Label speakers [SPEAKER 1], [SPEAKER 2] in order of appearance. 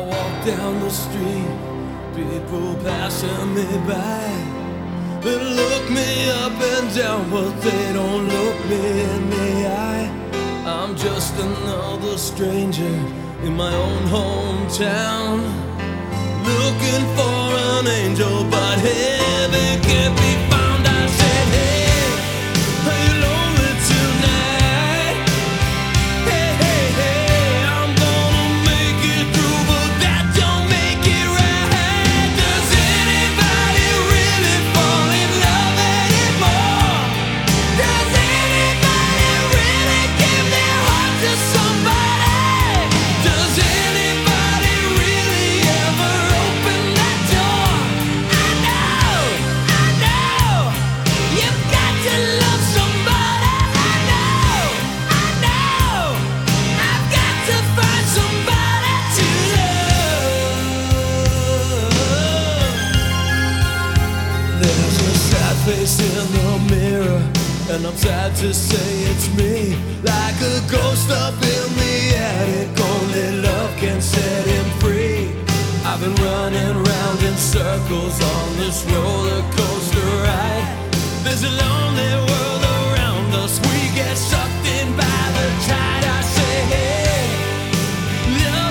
[SPEAKER 1] walk down the street, people passing me by. They look me up and down, but they don't look me in the eye. I'm just another stranger in my own hometown, looking for an angel, but heaven face in the mirror, and I'm sad to say it's me. Like a ghost up in the attic, only love can set him free. I've been running round in circles on this roller coaster ride. There's a lonely world around us, we get sucked in by the tide. I say, hey, love.